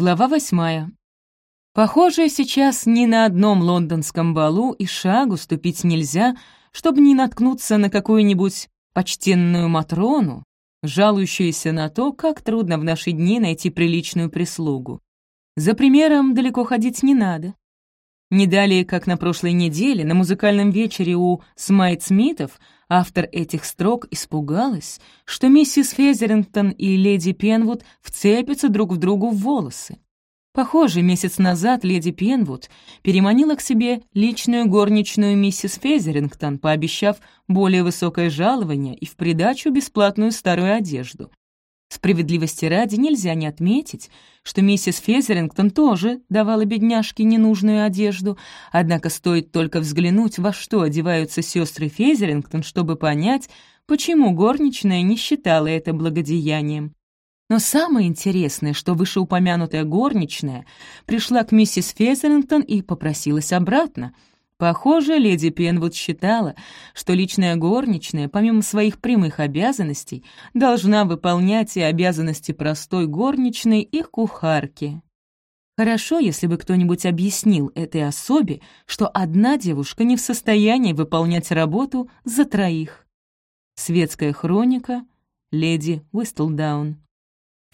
Глава восьмая. Похоже, сейчас ни на одном лондонском балу и шагу ступить нельзя, чтобы не наткнуться на какую-нибудь почтенную Матрону, жалующуюся на то, как трудно в наши дни найти приличную прислугу. За примером далеко ходить не надо. Не далее, как на прошлой неделе, на музыкальном вечере у Смайт Смитов автор этих строк испугалась, что миссис Фезерингтон и леди Пенвуд вцепятся друг в другу в волосы. Похоже, месяц назад леди Пенвуд переманила к себе личную горничную миссис Фезерингтон, пообещав более высокое жалование и в придачу бесплатную старую одежду. Справедливости ради нельзя не отметить, что миссис Фезерингтон тоже давала бедняжке ненужную одежду, однако стоит только взглянуть, во что одеваются сестры Фезерингтон, чтобы понять, почему горничная не считала это благодеянием. Но самое интересное, что вышеупомянутая горничная пришла к миссис Фезерингтон и попросилась обратно — Похоже, леди Пенвуд считала, что личная горничная, помимо своих прямых обязанностей, должна выполнять и обязанности простой горничной и кухарки. Хорошо, если бы кто-нибудь объяснил этой особе, что одна девушка не в состоянии выполнять работу за троих. Светская хроника, леди Уистлдаун.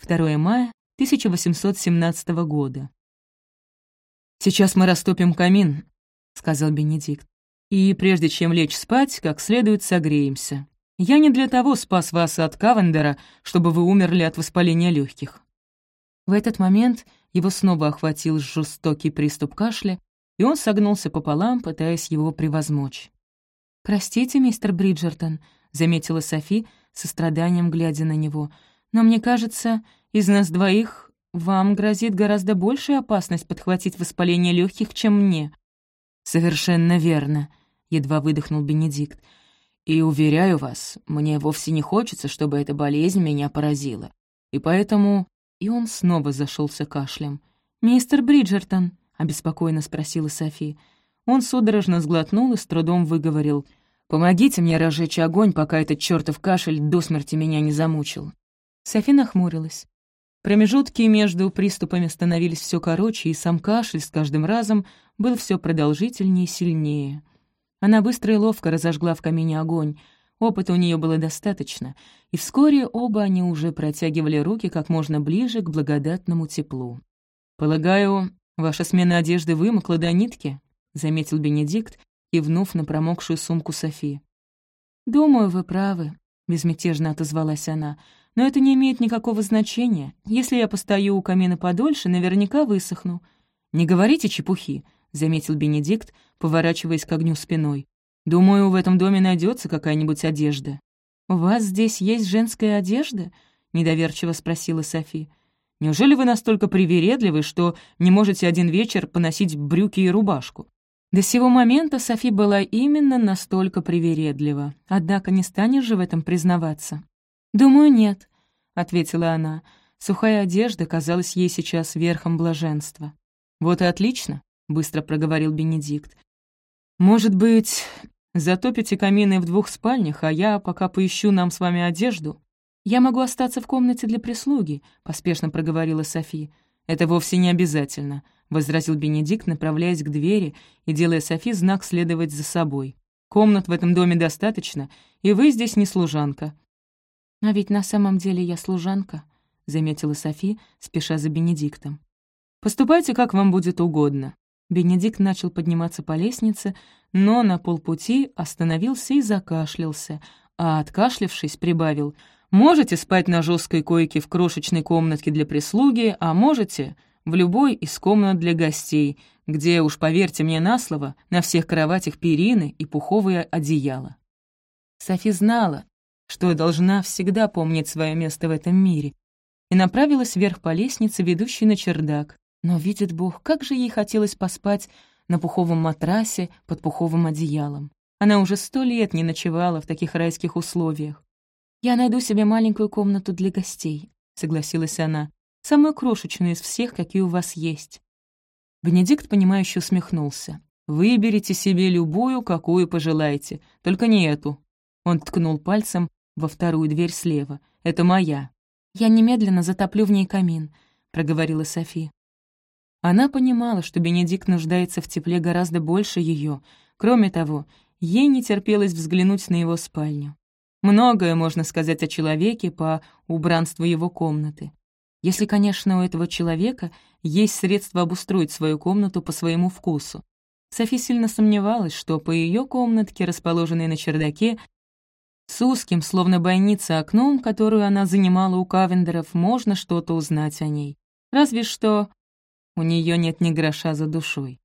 2 мая 1817 года. «Сейчас мы растопим камин», — сказал Бенедикт. «И прежде чем лечь спать, как следует согреемся. Я не для того спас вас от Кавендера, чтобы вы умерли от воспаления легких. В этот момент его снова охватил жестокий приступ кашля, и он согнулся пополам, пытаясь его превозмочь. «Простите, мистер Бриджертон», — заметила Софи, со страданием глядя на него, «но мне кажется, из нас двоих вам грозит гораздо большая опасность подхватить воспаление легких, чем мне. «Совершенно верно», — едва выдохнул Бенедикт. «И уверяю вас, мне вовсе не хочется, чтобы эта болезнь меня поразила. И поэтому...» И он снова зашелся кашлем. «Мистер Бриджертон», — обеспокоенно спросила Софи. Он судорожно сглотнул и с трудом выговорил. «Помогите мне разжечь огонь, пока этот чертов кашель до смерти меня не замучил». Софи нахмурилась. Промежутки между приступами становились все короче, и сам кашель с каждым разом был все продолжительнее и сильнее. Она быстро и ловко разожгла в камине огонь. Опыта у нее было достаточно, и вскоре оба они уже протягивали руки как можно ближе к благодатному теплу. «Полагаю, ваша смена одежды вымокла до нитки?» — заметил Бенедикт, кивнув на промокшую сумку Софи. «Думаю, вы правы», — безмятежно отозвалась она, — но это не имеет никакого значения. Если я постою у камина подольше, наверняка высохну». «Не говорите чепухи», — заметил Бенедикт, поворачиваясь к огню спиной. «Думаю, в этом доме найдется какая-нибудь одежда». «У вас здесь есть женская одежда?» — недоверчиво спросила Софи. «Неужели вы настолько привередливы, что не можете один вечер поносить брюки и рубашку?» До сего момента Софи была именно настолько привередлива, однако не станешь же в этом признаваться. «Думаю, нет», — ответила она. Сухая одежда казалась ей сейчас верхом блаженства. «Вот и отлично», — быстро проговорил Бенедикт. «Может быть, затопите камины в двух спальнях, а я пока поищу нам с вами одежду?» «Я могу остаться в комнате для прислуги», — поспешно проговорила Софи. «Это вовсе не обязательно», — возразил Бенедикт, направляясь к двери и делая Софи знак следовать за собой. «Комнат в этом доме достаточно, и вы здесь не служанка. «А ведь на самом деле я служанка», — заметила Софи, спеша за Бенедиктом. «Поступайте, как вам будет угодно». Бенедикт начал подниматься по лестнице, но на полпути остановился и закашлялся, а, откашлившись, прибавил «Можете спать на жесткой койке в крошечной комнатке для прислуги, а можете в любой из комнат для гостей, где, уж поверьте мне на слово, на всех кроватях перины и пуховые одеяла». Софи знала, что должна всегда помнить свое место в этом мире, и направилась вверх по лестнице, ведущей на чердак. Но, видит Бог, как же ей хотелось поспать на пуховом матрасе под пуховым одеялом. Она уже сто лет не ночевала в таких райских условиях. «Я найду себе маленькую комнату для гостей», — согласилась она, «самую крошечную из всех, какие у вас есть». Бенедикт, понимающе усмехнулся. «Выберите себе любую, какую пожелаете, только не эту». Он ткнул пальцем во вторую дверь слева. «Это моя». «Я немедленно затоплю в ней камин», — проговорила Софи. Она понимала, что Бенедикт нуждается в тепле гораздо больше ее. Кроме того, ей не терпелось взглянуть на его спальню. Многое можно сказать о человеке по убранству его комнаты. Если, конечно, у этого человека есть средства обустроить свою комнату по своему вкусу. Софи сильно сомневалась, что по ее комнатке, расположенной на чердаке, с узким, словно бойница, окном, которую она занимала у Кавендеров, можно что-то узнать о ней. Разве что у нее нет ни гроша за душой.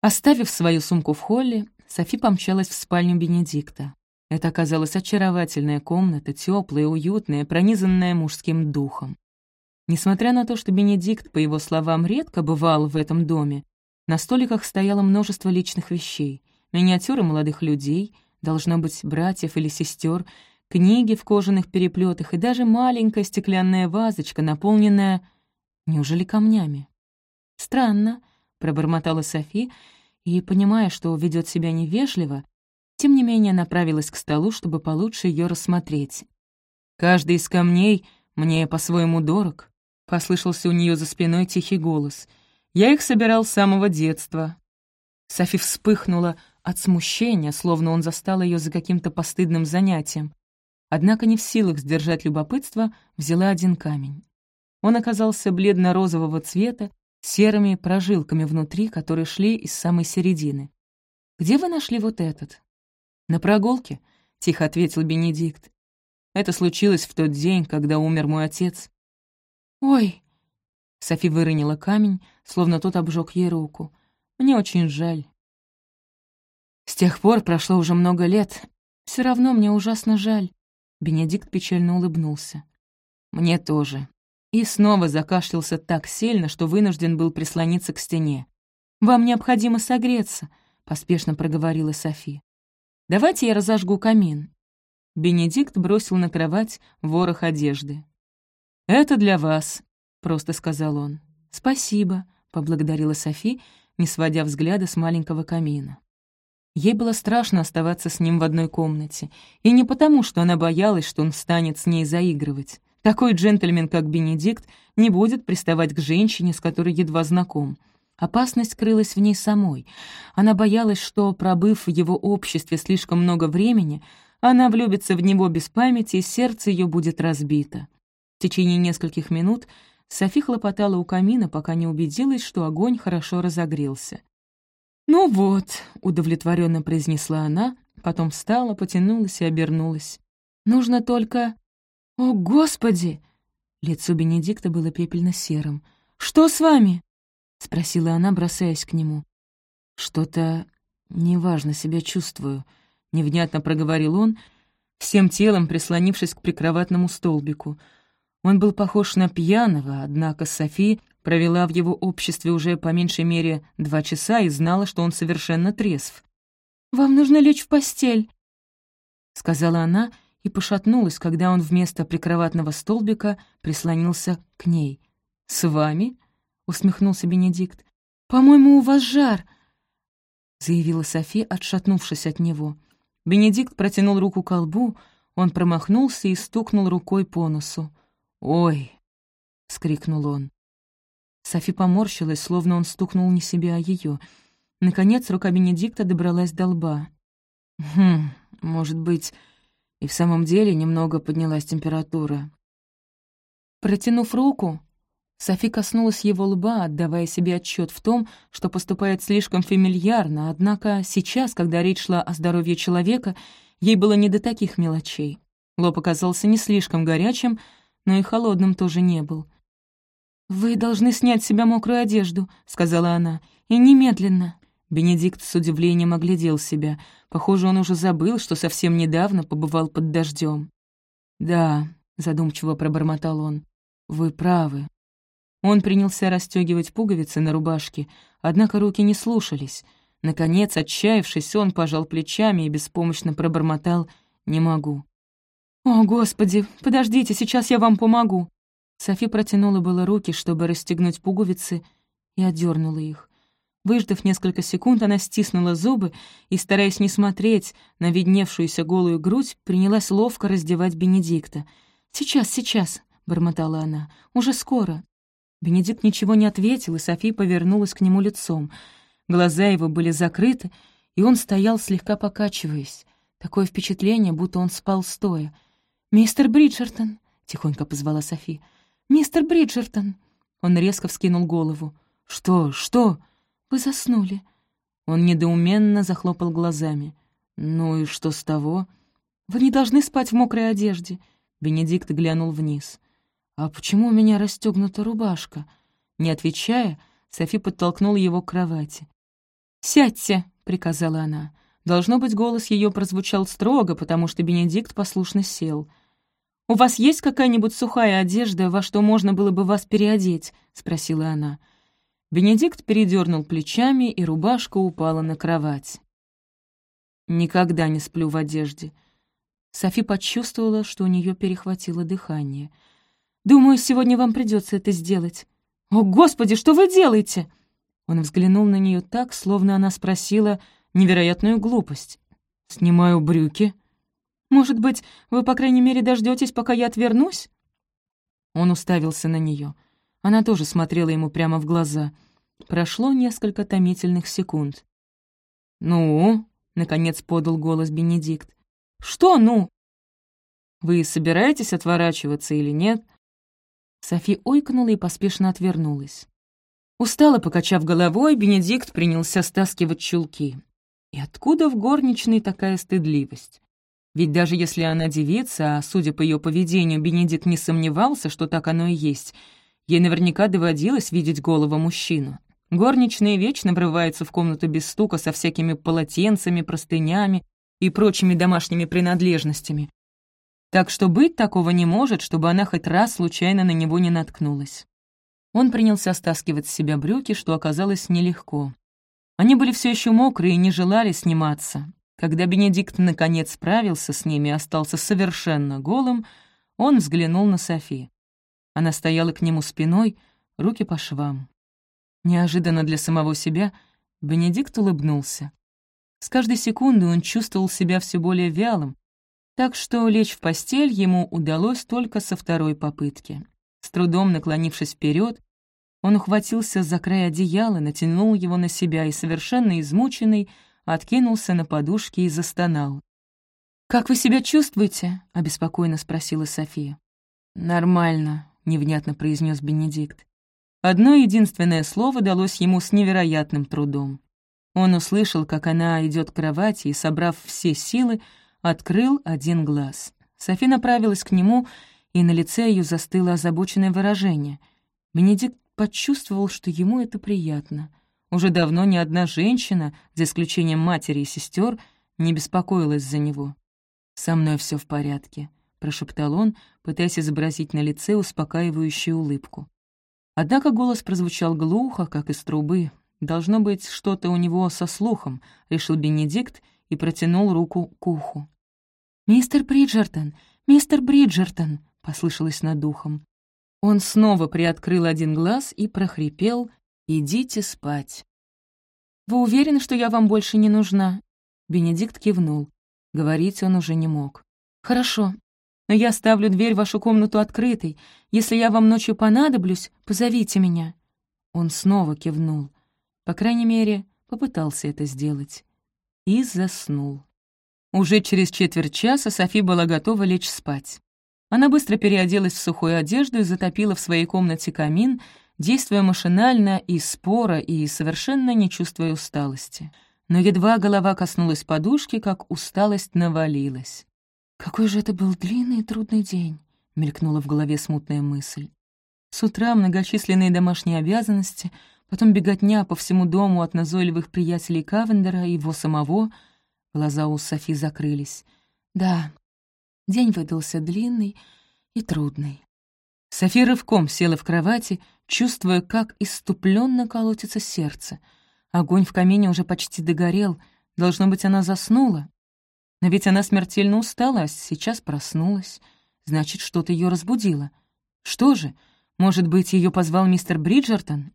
Оставив свою сумку в холле, Софи помчалась в спальню Бенедикта. Это оказалась очаровательная комната, теплая, уютная, пронизанная мужским духом. Несмотря на то, что Бенедикт, по его словам, редко бывал в этом доме, на столиках стояло множество личных вещей, миниатюры молодых людей, должно быть, братьев или сестер, книги в кожаных переплетах и даже маленькая стеклянная вазочка, наполненная... Неужели камнями? «Странно», — пробормотала Софи, и, понимая, что ведет себя невежливо, тем не менее направилась к столу, чтобы получше ее рассмотреть. «Каждый из камней мне по-своему дорог», — послышался у нее за спиной тихий голос. «Я их собирал с самого детства». Софи вспыхнула от смущения, словно он застал ее за каким-то постыдным занятием. Однако не в силах сдержать любопытство, взяла один камень. Он оказался бледно-розового цвета, серыми прожилками внутри, которые шли из самой середины. «Где вы нашли вот этот?» «На прогулке», — тихо ответил Бенедикт. «Это случилось в тот день, когда умер мой отец». «Ой!» Софи выронила камень, словно тот обжег ей руку. «Мне очень жаль». «С тех пор прошло уже много лет. Все равно мне ужасно жаль». Бенедикт печально улыбнулся. «Мне тоже». И снова закашлялся так сильно, что вынужден был прислониться к стене. «Вам необходимо согреться», — поспешно проговорила Софи. «Давайте я разожгу камин». Бенедикт бросил на кровать ворох одежды. «Это для вас», — просто сказал он. «Спасибо», — поблагодарила Софи, не сводя взгляда с маленького камина. Ей было страшно оставаться с ним в одной комнате, и не потому, что она боялась, что он станет с ней заигрывать. Такой джентльмен, как Бенедикт, не будет приставать к женщине, с которой едва знаком. Опасность крылась в ней самой. Она боялась, что, пробыв в его обществе слишком много времени, она влюбится в него без памяти, и сердце ее будет разбито. В течение нескольких минут Софи хлопотала у камина, пока не убедилась, что огонь хорошо разогрелся. «Ну вот», — удовлетворенно произнесла она, потом встала, потянулась и обернулась. «Нужно только...» «О, Господи!» Лицо Бенедикта было пепельно-серым. «Что с вами?» — спросила она, бросаясь к нему. «Что-то неважно себя чувствую», — невнятно проговорил он, всем телом прислонившись к прикроватному столбику. Он был похож на пьяного, однако Софи провела в его обществе уже по меньшей мере два часа и знала, что он совершенно трезв. «Вам нужно лечь в постель», — сказала она и пошатнулась, когда он вместо прикроватного столбика прислонился к ней. «С вами?» — усмехнулся Бенедикт. «По-моему, у вас жар», — заявила Софи, отшатнувшись от него. Бенедикт протянул руку к колбу, он промахнулся и стукнул рукой по носу. «Ой!» — скрикнул он. Софи поморщилась, словно он стукнул не себя, а ее. Наконец рука Бенедикта добралась до лба. «Хм, может быть, и в самом деле немного поднялась температура». Протянув руку, Софи коснулась его лба, отдавая себе отчет в том, что поступает слишком фамильярно, однако сейчас, когда речь шла о здоровье человека, ей было не до таких мелочей. Лоб оказался не слишком горячим, но и холодным тоже не был. «Вы должны снять с себя мокрую одежду», — сказала она, — «и немедленно». Бенедикт с удивлением оглядел себя. Похоже, он уже забыл, что совсем недавно побывал под дождем. «Да», — задумчиво пробормотал он, — «вы правы». Он принялся расстегивать пуговицы на рубашке, однако руки не слушались. Наконец, отчаявшись, он пожал плечами и беспомощно пробормотал «не могу». «О, Господи, подождите, сейчас я вам помогу!» Софи протянула было руки, чтобы расстегнуть пуговицы, и отдернула их. Выждав несколько секунд, она стиснула зубы и, стараясь не смотреть на видневшуюся голую грудь, принялась ловко раздевать Бенедикта. «Сейчас, сейчас!» — бормотала она. «Уже скоро!» Бенедикт ничего не ответил, и Софи повернулась к нему лицом. Глаза его были закрыты, и он стоял, слегка покачиваясь. Такое впечатление, будто он спал стоя. «Мистер Бриджертон!» — тихонько позвала Софи. «Мистер Бриджертон!» Он резко вскинул голову. «Что? Что?» «Вы заснули». Он недоуменно захлопал глазами. «Ну и что с того?» «Вы не должны спать в мокрой одежде». Бенедикт глянул вниз. «А почему у меня расстегнута рубашка?» Не отвечая, Софи подтолкнула его к кровати. «Сядьте!» — приказала она. Должно быть, голос ее прозвучал строго, потому что Бенедикт послушно сел. «У вас есть какая-нибудь сухая одежда, во что можно было бы вас переодеть?» — спросила она. Бенедикт передернул плечами, и рубашка упала на кровать. «Никогда не сплю в одежде». Софи почувствовала, что у нее перехватило дыхание. «Думаю, сегодня вам придется это сделать». «О, Господи, что вы делаете?» Он взглянул на нее так, словно она спросила невероятную глупость. «Снимаю брюки». «Может быть, вы, по крайней мере, дождетесь, пока я отвернусь?» Он уставился на нее. Она тоже смотрела ему прямо в глаза. Прошло несколько томительных секунд. «Ну?» — наконец подал голос Бенедикт. «Что «ну»?» «Вы собираетесь отворачиваться или нет?» Софи ойкнула и поспешно отвернулась. Устало покачав головой, Бенедикт принялся стаскивать чулки. И откуда в горничной такая стыдливость? Ведь даже если она девица, а судя по ее поведению, Бенедикт не сомневался, что так оно и есть, ей наверняка доводилось видеть голого мужчину. Горничные вечно врываются в комнату без стука со всякими полотенцами, простынями и прочими домашними принадлежностями. Так что быть такого не может, чтобы она хоть раз случайно на него не наткнулась. Он принялся стаскивать с себя брюки, что оказалось нелегко. Они были все еще мокрые и не желали сниматься. Когда Бенедикт наконец справился с ними и остался совершенно голым, он взглянул на Софи. Она стояла к нему спиной, руки по швам. Неожиданно для самого себя Бенедикт улыбнулся. С каждой секундой он чувствовал себя все более вялым, так что лечь в постель ему удалось только со второй попытки. С трудом наклонившись вперед, он ухватился за край одеяла, натянул его на себя и, совершенно измученный, откинулся на подушке и застонал. «Как вы себя чувствуете?» — обеспокоенно спросила София. «Нормально», — невнятно произнес Бенедикт. Одно единственное слово далось ему с невероятным трудом. Он услышал, как она идет к кровати и, собрав все силы, открыл один глаз. Софи направилась к нему, и на лице ее застыло озабоченное выражение. Бенедикт почувствовал, что ему это приятно. Уже давно ни одна женщина, за исключением матери и сестер, не беспокоилась за него. «Со мной все в порядке», — прошептал он, пытаясь изобразить на лице успокаивающую улыбку. Однако голос прозвучал глухо, как из трубы. Должно быть, что-то у него со слухом, — решил Бенедикт и протянул руку к уху. «Мистер Бриджертон! Мистер Бриджертон!» — послышалось над духом. Он снова приоткрыл один глаз и прохрипел «Идите спать». «Вы уверены, что я вам больше не нужна?» Бенедикт кивнул. Говорить он уже не мог. «Хорошо, но я оставлю дверь в вашу комнату открытой. Если я вам ночью понадоблюсь, позовите меня». Он снова кивнул. По крайней мере, попытался это сделать. И заснул. Уже через четверть часа Софи была готова лечь спать. Она быстро переоделась в сухую одежду и затопила в своей комнате камин, действуя машинально и спора, и совершенно не чувствуя усталости. Но едва голова коснулась подушки, как усталость навалилась. «Какой же это был длинный и трудный день», — мелькнула в голове смутная мысль. С утра многочисленные домашние обязанности, потом беготня по всему дому от назойливых приятелей Кавендера и его самого — Глаза у Софи закрылись. Да, день выдался длинный и трудный. Софи рывком села в кровати, чувствуя, как иступленно колотится сердце. Огонь в камине уже почти догорел. Должно быть, она заснула. Но ведь она смертельно устала, а сейчас проснулась. Значит, что-то ее разбудило. Что же? Может быть, ее позвал мистер Бриджертон?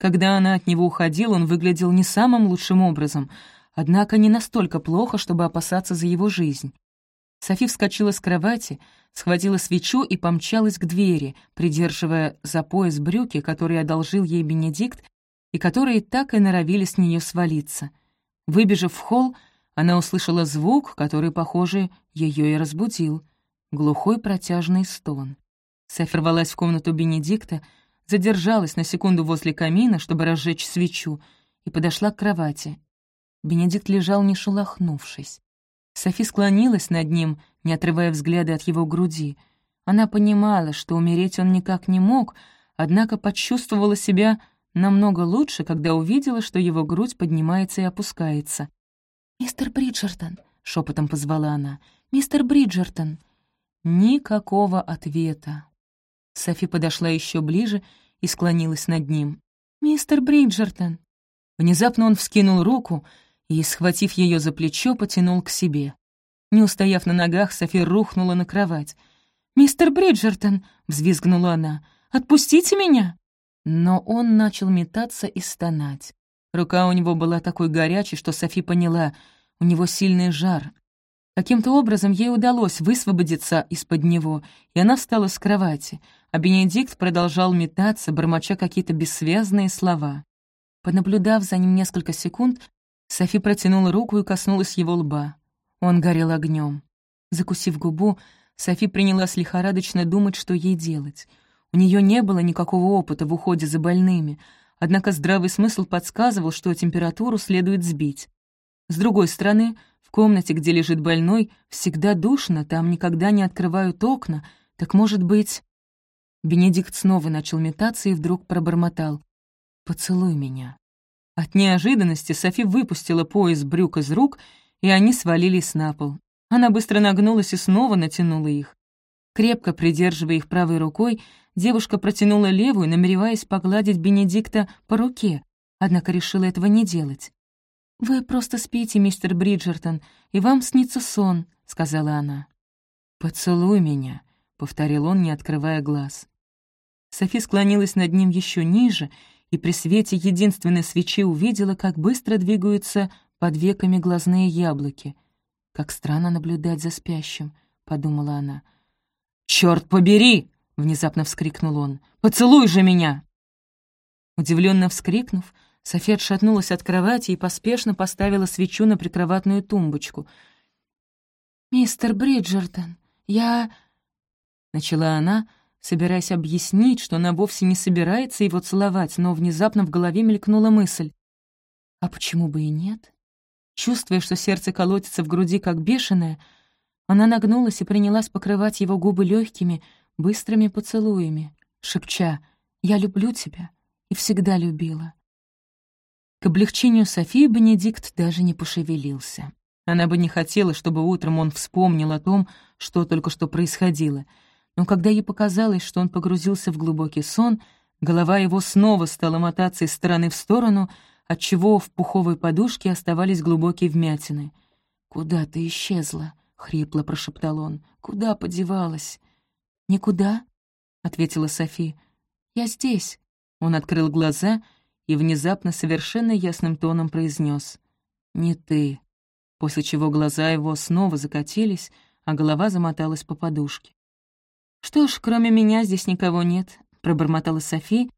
Когда она от него уходила, он выглядел не самым лучшим образом — однако не настолько плохо, чтобы опасаться за его жизнь. Софи вскочила с кровати, схватила свечу и помчалась к двери, придерживая за пояс брюки, которые одолжил ей Бенедикт, и которые так и норовили с нее свалиться. Выбежав в холл, она услышала звук, который, похоже, ее и разбудил. Глухой протяжный стон. Софи рвалась в комнату Бенедикта, задержалась на секунду возле камина, чтобы разжечь свечу, и подошла к кровати. Бенедикт лежал, не шелохнувшись. Софи склонилась над ним, не отрывая взгляда от его груди. Она понимала, что умереть он никак не мог, однако почувствовала себя намного лучше, когда увидела, что его грудь поднимается и опускается. «Мистер Бриджертон», — шепотом позвала она, — «мистер Бриджертон». Никакого ответа. Софи подошла еще ближе и склонилась над ним. «Мистер Бриджертон!» Внезапно он вскинул руку и, схватив ее за плечо, потянул к себе. Не устояв на ногах, Софи рухнула на кровать. «Мистер Бриджертон!» — взвизгнула она. «Отпустите меня!» Но он начал метаться и стонать. Рука у него была такой горячей, что Софи поняла, у него сильный жар. Каким-то образом ей удалось высвободиться из-под него, и она встала с кровати, а Бенедикт продолжал метаться, бормоча какие-то бессвязные слова. Понаблюдав за ним несколько секунд, Софи протянула руку и коснулась его лба. Он горел огнем. Закусив губу, Софи принялась лихорадочно думать, что ей делать. У нее не было никакого опыта в уходе за больными, однако здравый смысл подсказывал, что температуру следует сбить. С другой стороны, в комнате, где лежит больной, всегда душно, там никогда не открывают окна, так, может быть... Бенедикт снова начал метаться и вдруг пробормотал. «Поцелуй меня». От неожиданности Софи выпустила пояс брюк из рук, и они свалились на пол. Она быстро нагнулась и снова натянула их. Крепко придерживая их правой рукой, девушка протянула левую, намереваясь погладить Бенедикта по руке, однако решила этого не делать. «Вы просто спите, мистер Бриджертон, и вам снится сон», — сказала она. «Поцелуй меня», — повторил он, не открывая глаз. Софи склонилась над ним еще ниже и при свете единственной свечи увидела, как быстро двигаются под веками глазные яблоки. «Как странно наблюдать за спящим», — подумала она. «Чёрт побери!» — внезапно вскрикнул он. «Поцелуй же меня!» Удивленно вскрикнув, София отшатнулась от кровати и поспешно поставила свечу на прикроватную тумбочку. «Мистер Бриджертон, я...» — начала она, собираясь объяснить, что она вовсе не собирается его целовать, но внезапно в голове мелькнула мысль. А почему бы и нет? Чувствуя, что сердце колотится в груди как бешеное, она нагнулась и принялась покрывать его губы легкими, быстрыми поцелуями, шепча «Я люблю тебя и всегда любила». К облегчению Софии Бенедикт даже не пошевелился. Она бы не хотела, чтобы утром он вспомнил о том, что только что происходило — но когда ей показалось, что он погрузился в глубокий сон, голова его снова стала мотаться из стороны в сторону, отчего в пуховой подушке оставались глубокие вмятины. «Куда ты исчезла?» — хрипло прошептал он. «Куда подевалась?» «Никуда», — ответила Софи. «Я здесь». Он открыл глаза и внезапно совершенно ясным тоном произнес: «Не ты», после чего глаза его снова закатились, а голова замоталась по подушке. «Что ж, кроме меня здесь никого нет», — пробормотала Софи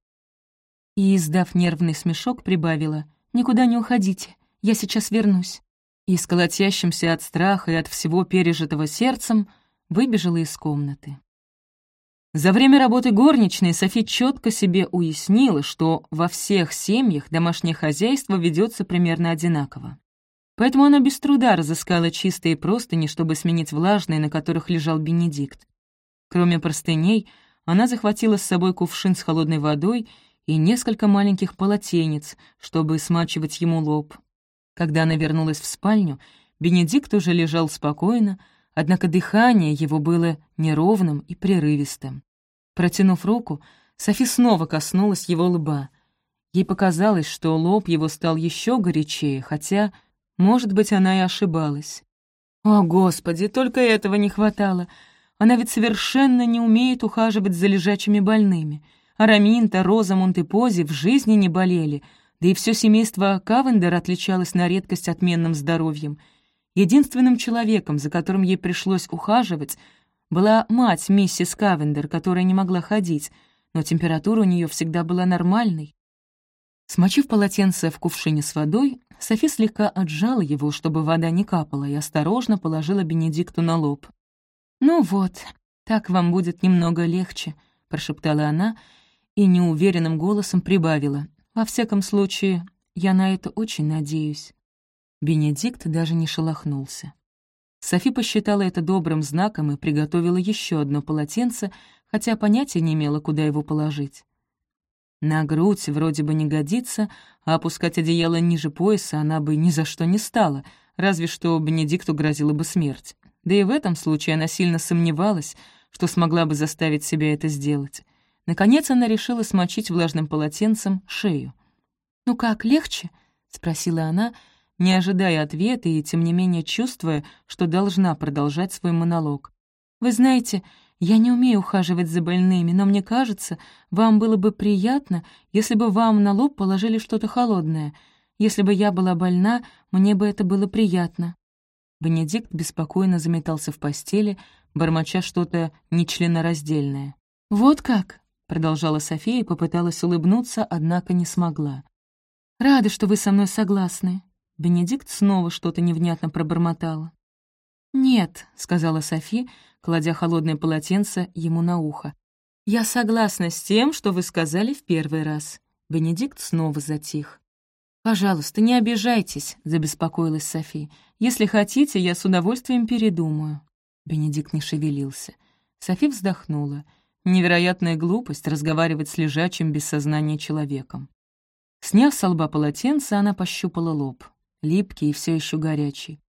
и, издав нервный смешок, прибавила. «Никуда не уходите, я сейчас вернусь». И с колотящимся от страха и от всего пережитого сердцем выбежала из комнаты. За время работы горничной Софи четко себе уяснила, что во всех семьях домашнее хозяйство ведется примерно одинаково. Поэтому она без труда разыскала чистые простыни, чтобы сменить влажные, на которых лежал Бенедикт. Кроме простыней, она захватила с собой кувшин с холодной водой и несколько маленьких полотенец, чтобы смачивать ему лоб. Когда она вернулась в спальню, Бенедикт уже лежал спокойно, однако дыхание его было неровным и прерывистым. Протянув руку, Софи снова коснулась его лба. Ей показалось, что лоб его стал еще горячее, хотя, может быть, она и ошибалась. О, Господи, только этого не хватало! Она ведь совершенно не умеет ухаживать за лежачими больными. Араминта, Роза, Монтепози в жизни не болели, да и все семейство Кавендер отличалось на редкость отменным здоровьем. Единственным человеком, за которым ей пришлось ухаживать, была мать миссис Кавендер, которая не могла ходить, но температура у нее всегда была нормальной. Смочив полотенце в кувшине с водой, Софи слегка отжала его, чтобы вода не капала, и осторожно положила Бенедикту на лоб. «Ну вот, так вам будет немного легче», — прошептала она и неуверенным голосом прибавила. «Во всяком случае, я на это очень надеюсь». Бенедикт даже не шелохнулся. Софи посчитала это добрым знаком и приготовила еще одно полотенце, хотя понятия не имела, куда его положить. На грудь вроде бы не годится, а опускать одеяло ниже пояса она бы ни за что не стала, разве что Бенедикту грозила бы смерть. Да и в этом случае она сильно сомневалась, что смогла бы заставить себя это сделать. Наконец она решила смочить влажным полотенцем шею. «Ну как, легче?» — спросила она, не ожидая ответа и, тем не менее, чувствуя, что должна продолжать свой монолог. «Вы знаете, я не умею ухаживать за больными, но мне кажется, вам было бы приятно, если бы вам на лоб положили что-то холодное. Если бы я была больна, мне бы это было приятно». Бенедикт беспокойно заметался в постели, бормоча что-то нечленораздельное. «Вот как?» — продолжала София и попыталась улыбнуться, однако не смогла. «Рада, что вы со мной согласны». Бенедикт снова что-то невнятно пробормотала. «Нет», — сказала Софи, кладя холодное полотенце ему на ухо. «Я согласна с тем, что вы сказали в первый раз». Бенедикт снова затих. «Пожалуйста, не обижайтесь», — забеспокоилась Софи. «Если хотите, я с удовольствием передумаю». Бенедикт не шевелился. Софи вздохнула. Невероятная глупость разговаривать с лежачим без сознания человеком. Сняв с лба полотенце, она пощупала лоб. Липкий и все еще горячий.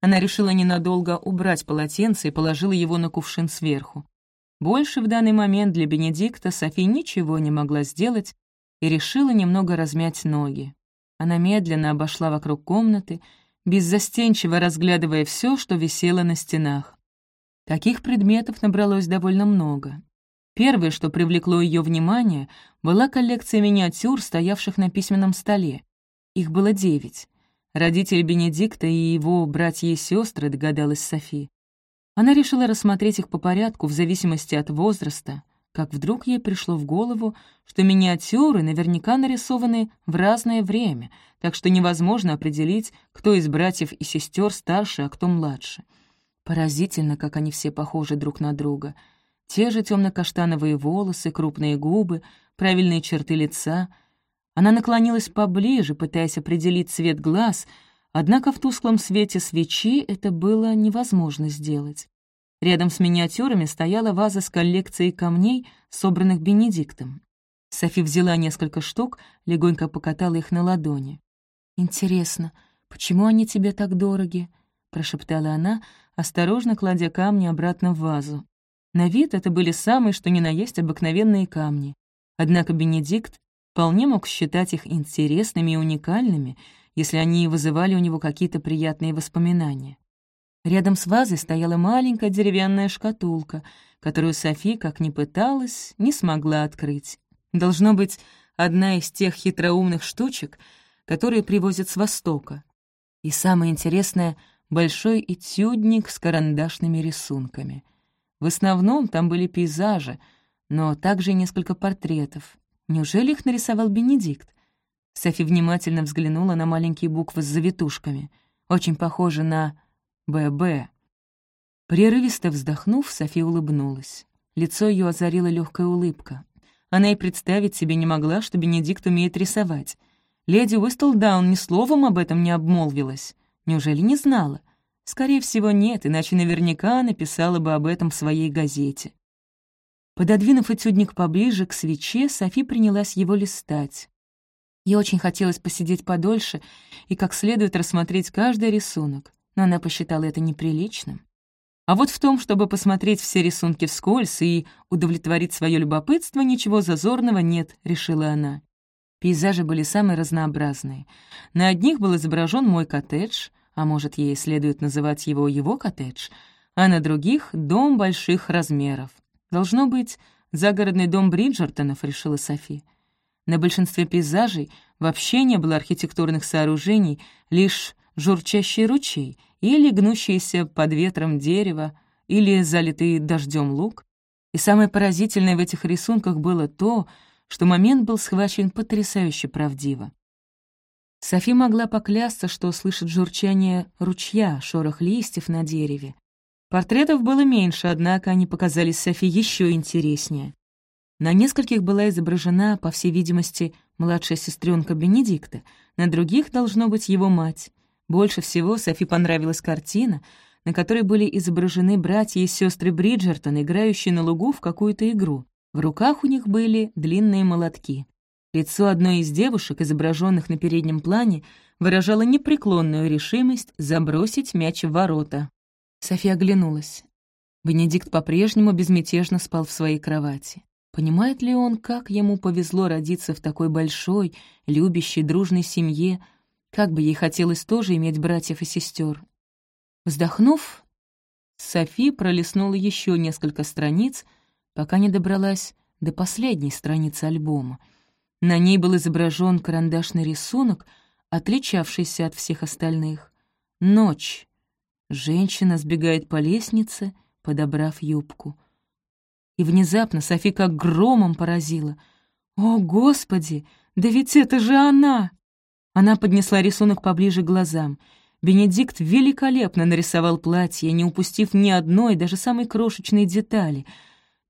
Она решила ненадолго убрать полотенце и положила его на кувшин сверху. Больше в данный момент для Бенедикта Софи ничего не могла сделать и решила немного размять ноги. Она медленно обошла вокруг комнаты, беззастенчиво разглядывая все, что висело на стенах. Таких предметов набралось довольно много. Первое, что привлекло ее внимание, была коллекция миниатюр, стоявших на письменном столе. Их было девять. Родители Бенедикта и его братья и сестры, догадалась Софи. Она решила рассмотреть их по порядку в зависимости от возраста, как вдруг ей пришло в голову, что миниатюры наверняка нарисованы в разное время, так что невозможно определить, кто из братьев и сестер старше, а кто младше. Поразительно, как они все похожи друг на друга. Те же темно-каштановые волосы, крупные губы, правильные черты лица — она наклонилась поближе, пытаясь определить цвет глаз, однако в тусклом свете свечи это было невозможно сделать. Рядом с миниатюрами стояла ваза с коллекцией камней, собранных Бенедиктом. Софи взяла несколько штук, легонько покатала их на ладони. «Интересно, почему они тебе так дороги?» — прошептала она, осторожно кладя камни обратно в вазу. На вид это были самые, что ни на есть, обыкновенные камни. Однако Бенедикт вполне мог считать их интересными и уникальными, если они вызывали у него какие-то приятные воспоминания. Рядом с вазой стояла маленькая деревянная шкатулка, которую Софи, как ни пыталась, не смогла открыть. Должно быть, одна из тех хитроумных штучек, которые привозят с Востока. И самое интересное — большой этюдник с карандашными рисунками. В основном там были пейзажи, но также несколько портретов. Неужели их нарисовал Бенедикт? Софи внимательно взглянула на маленькие буквы с завитушками. Очень похоже на «ББ». Прерывисто вздохнув, Софи улыбнулась. Лицо ее озарила легкая улыбка. Она и представить себе не могла, что Бенедикт умеет рисовать. Леди Уистлдаун ни словом об этом не обмолвилась. Неужели не знала? Скорее всего, нет, иначе наверняка написала бы об этом в своей газете. Пододвинув этюдник поближе к свече, Софи принялась его листать. Ей очень хотелось посидеть подольше и как следует рассмотреть каждый рисунок, но она посчитала это неприличным. А вот в том, чтобы посмотреть все рисунки вскользь и удовлетворить свое любопытство, ничего зазорного нет, решила она. Пейзажи были самые разнообразные. На одних был изображен мой коттедж, а может, ей следует называть его его коттедж, а на других — дом больших размеров. Должно быть, загородный дом Бриджертонов, решила Софи. На большинстве пейзажей вообще не было архитектурных сооружений, лишь журчащий ручей или гнущееся под ветром дерево, или залитый дождем лук. И самое поразительное в этих рисунках было то, что момент был схвачен потрясающе правдиво. Софи могла поклясться, что слышит журчание ручья, шорох листьев на дереве. Портретов было меньше, однако они показались Софи еще интереснее. На нескольких была изображена, по всей видимости, младшая сестренка Бенедикта, на других должно быть его мать. Больше всего Софи понравилась картина, на которой были изображены братья и сестры Бриджертон, играющие на лугу в какую-то игру. В руках у них были длинные молотки. Лицо одной из девушек, изображенных на переднем плане, выражало непреклонную решимость забросить мяч в ворота. София оглянулась. Бенедикт по-прежнему безмятежно спал в своей кровати. Понимает ли он, как ему повезло родиться в такой большой, любящей, дружной семье, как бы ей хотелось тоже иметь братьев и сестер? Вздохнув, Софи пролистнула еще несколько страниц, пока не добралась до последней страницы альбома. На ней был изображен карандашный рисунок, отличавшийся от всех остальных. Ночь. Женщина сбегает по лестнице, подобрав юбку. И внезапно Софи как громом поразила. «О, Господи! Да ведь это же она!» Она поднесла рисунок поближе к глазам. Бенедикт великолепно нарисовал платье, не упустив ни одной, даже самой крошечной детали.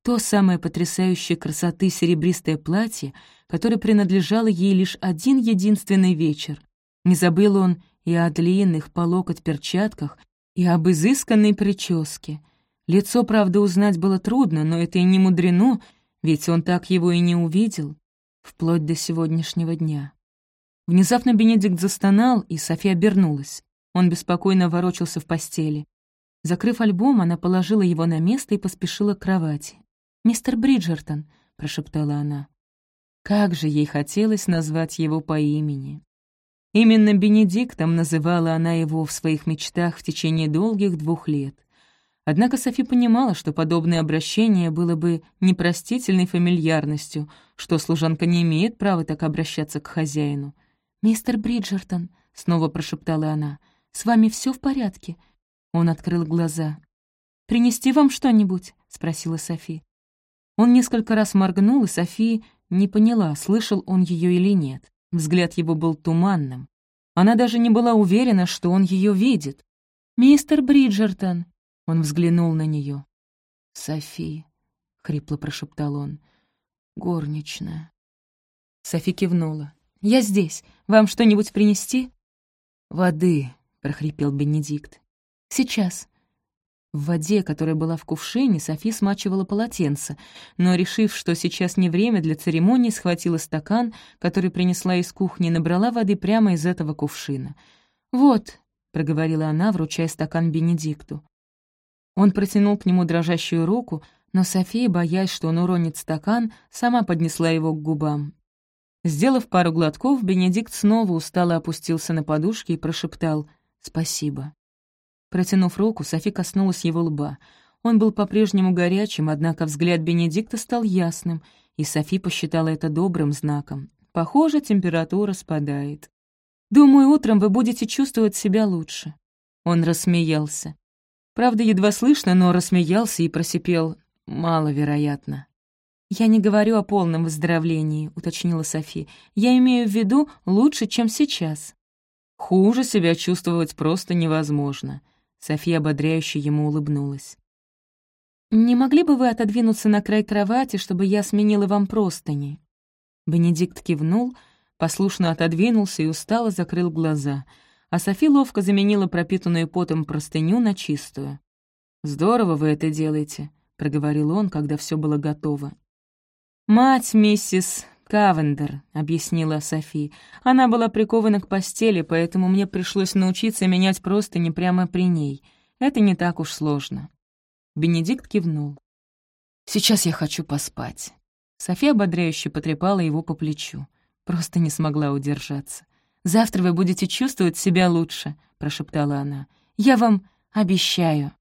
То самое потрясающее красоты серебристое платье, которое принадлежало ей лишь один единственный вечер. Не забыл он и о длинных по локоть перчатках, и об изысканной прическе — Лицо, правда, узнать было трудно, но это и не мудрено, ведь он так его и не увидел, вплоть до сегодняшнего дня. Внезапно Бенедикт застонал, и София обернулась. Он беспокойно ворочался в постели. Закрыв альбом, она положила его на место и поспешила к кровати. «Мистер Бриджертон», — прошептала она. Как же ей хотелось назвать его по имени. Именно Бенедиктом называла она его в своих мечтах в течение долгих двух лет. Однако Софи понимала, что подобное обращение было бы непростительной фамильярностью, что служанка не имеет права так обращаться к хозяину. «Мистер Бриджертон», — снова прошептала она, — «с вами все в порядке?» Он открыл глаза. «Принести вам что-нибудь?» — спросила Софи. Он несколько раз моргнул, и Софи не поняла, слышал он ее или нет. Взгляд его был туманным. Она даже не была уверена, что он ее видит. «Мистер Бриджертон», он взглянул на нее. «Софи», — хрипло прошептал он, — «горничная». Софи кивнула. «Я здесь. Вам что-нибудь принести?» «Воды», — прохрипел Бенедикт. «Сейчас». В воде, которая была в кувшине, Софи смачивала полотенце, но, решив, что сейчас не время для церемонии, схватила стакан, который принесла из кухни, набрала воды прямо из этого кувшина. «Вот», — проговорила она, вручая стакан Бенедикту. Он протянул к нему дрожащую руку, но София, боясь, что он уронит стакан, сама поднесла его к губам. Сделав пару глотков, Бенедикт снова устало опустился на подушки и прошептал «Спасибо». Протянув руку, Софи коснулась его лба. Он был по-прежнему горячим, однако взгляд Бенедикта стал ясным, и Софи посчитала это добрым знаком. Похоже, температура спадает. «Думаю, утром вы будете чувствовать себя лучше». Он рассмеялся. Правда, едва слышно, но рассмеялся и просипел «маловероятно». «Я не говорю о полном выздоровлении», — уточнила Софи. «Я имею в виду лучше, чем сейчас». «Хуже себя чувствовать просто невозможно», — София ободряюще ему улыбнулась. «Не могли бы вы отодвинуться на край кровати, чтобы я сменила вам простыни?» Бенедикт кивнул, послушно отодвинулся и устало закрыл глаза — а Софи ловко заменила пропитанную потом простыню на чистую. «Здорово вы это делаете», — проговорил он, когда все было готово. «Мать миссис Кавендер», — объяснила Софи. «Она была прикована к постели, поэтому мне пришлось научиться менять простыни прямо при ней. Это не так уж сложно». Бенедикт кивнул. «Сейчас я хочу поспать». София ободряюще потрепала его по плечу. Просто не смогла удержаться. «Завтра вы будете чувствовать себя лучше», — прошептала она. «Я вам обещаю».